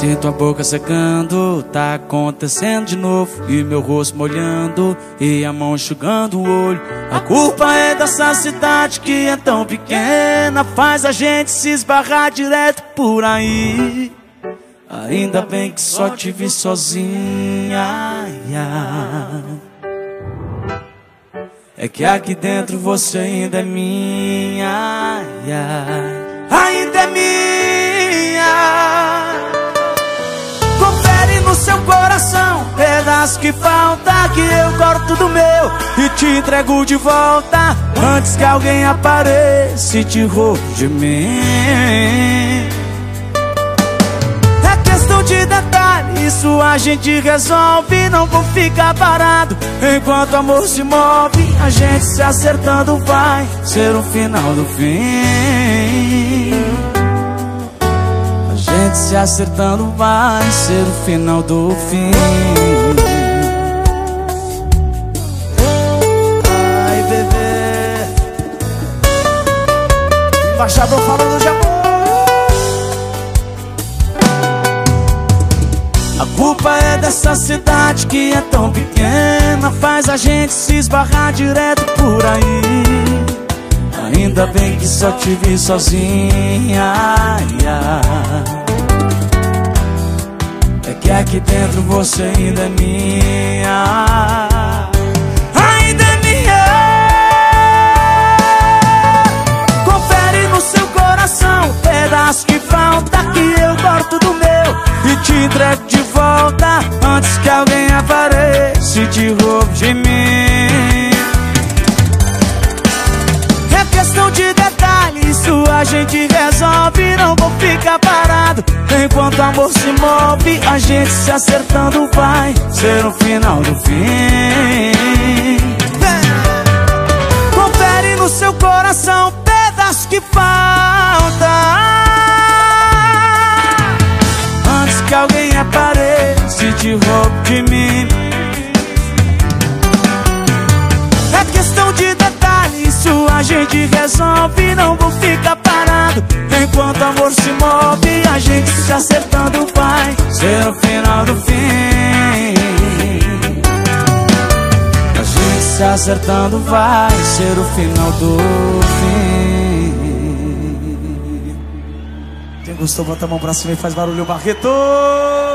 Sinto a boca secando, tá acontecendo de novo. E meu rosto molhando, e a mão enxugando o olho. A culpa é dessa cidade que é tão pequena. Faz a gente se esbarrar direto por aí. Ainda bem que só te vi sozinha. É que aqui dentro você ainda é minha. Ainda é minha no seu coração Pedaço que falta que eu corto do meu E te entrego de volta Antes que alguém apareça e te roube de mim de detalhe, isso a gente resolve Não vou ficar parado Enquanto o amor se move A gente se acertando vai Ser o final do fim gente se acertando vai ser o final do fim. Ai, bebê. Embaixador falando de amor. A culpa é dessa cidade que é tão pequena. Faz a gente se esbarrar direto por aí. Ainda bem que só te vi sozinha. É que aqui dentro você ainda é minha Ainda é minha Confere no seu coração pedaço que falta que eu corto do meu te entrego de volta Antes que alguém apareça e te roube de mim. É questão de detalhe Isso a gente resolve. Não vou ficar parado. Enquanto o amor se move, a gente se acertando vai ser o final do fim. Te de mim. É questão de detalhe, isso a gente resolve. Não vou ficar parado enquanto amor se move a gente se acertando vai ser o final do fim. A gente se acertando vai ser o final do fim. Quem gostou, bota a mão pra cima e faz barulho, Barreto!